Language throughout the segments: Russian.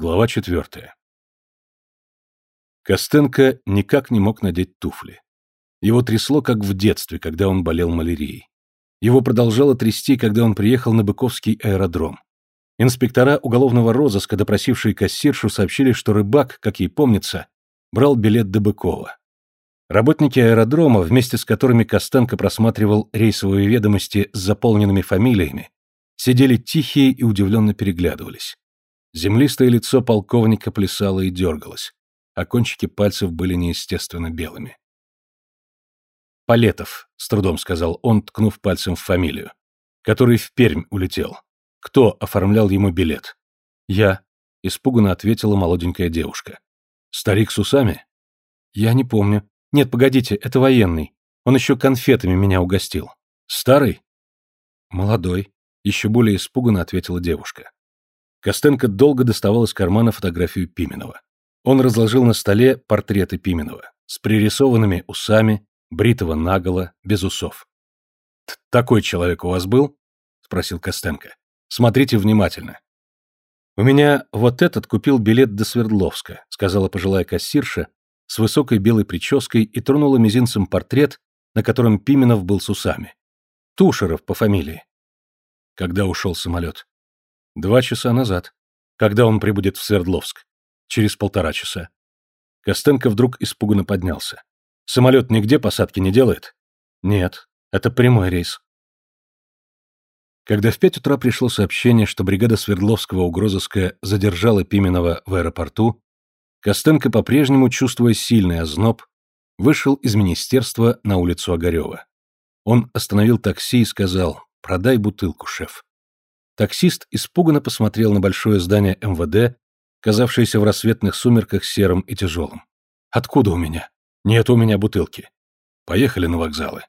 Глава четвертая. Костенко никак не мог надеть туфли. Его трясло, как в детстве, когда он болел малярией. Его продолжало трясти, когда он приехал на Быковский аэродром. Инспектора уголовного розыска, допросившие кассиршу, сообщили, что рыбак, как ей помнится, брал билет до Быкова. Работники аэродрома, вместе с которыми Костенко просматривал рейсовые ведомости с заполненными фамилиями, сидели тихие и удивленно переглядывались. Землистое лицо полковника плясало и дергалось, а кончики пальцев были неестественно белыми. «Палетов», — с трудом сказал он, ткнув пальцем в фамилию, который в Пермь улетел. Кто оформлял ему билет? «Я», — испуганно ответила молоденькая девушка. «Старик с усами?» «Я не помню. Нет, погодите, это военный. Он еще конфетами меня угостил. Старый?» «Молодой», — еще более испуганно ответила девушка. Костенко долго доставал из кармана фотографию Пименова. Он разложил на столе портреты Пименова с пририсованными усами, бритого наголо, без усов. «Такой человек у вас был?» — спросил Костенко. «Смотрите внимательно». «У меня вот этот купил билет до Свердловска», — сказала пожилая кассирша с высокой белой прической и тронула мизинцем портрет, на котором Пименов был с усами. Тушеров по фамилии. Когда ушел самолет? Два часа назад. Когда он прибудет в Свердловск? Через полтора часа. Костенко вдруг испуганно поднялся. Самолет нигде посадки не делает? Нет, это прямой рейс. Когда в пять утра пришло сообщение, что бригада Свердловского угрозыска задержала Пименова в аэропорту, Костенко, по-прежнему чувствуя сильный озноб, вышел из министерства на улицу Огарева. Он остановил такси и сказал «Продай бутылку, шеф». Таксист испуганно посмотрел на большое здание МВД, казавшееся в рассветных сумерках серым и тяжелым. «Откуда у меня? Нет у меня бутылки. Поехали на вокзалы».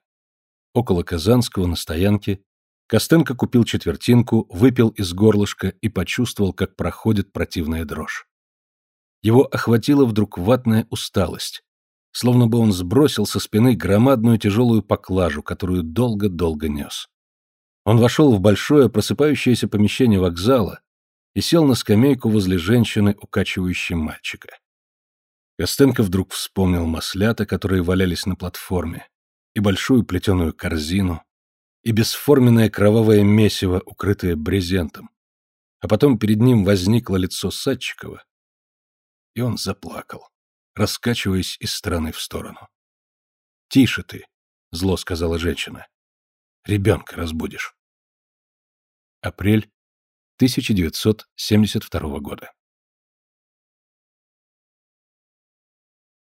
Около Казанского, на стоянке, Костенко купил четвертинку, выпил из горлышка и почувствовал, как проходит противная дрожь. Его охватила вдруг ватная усталость, словно бы он сбросил со спины громадную тяжелую поклажу, которую долго-долго нес. Он вошел в большое просыпающееся помещение вокзала и сел на скамейку возле женщины, укачивающей мальчика. Костенко вдруг вспомнил маслята, которые валялись на платформе, и большую плетеную корзину, и бесформенное кровавое месиво, укрытое брезентом. А потом перед ним возникло лицо Садчикова, и он заплакал, раскачиваясь из стороны в сторону. «Тише ты», — зло сказала женщина. «Ребенка разбудишь». Апрель 1972 года.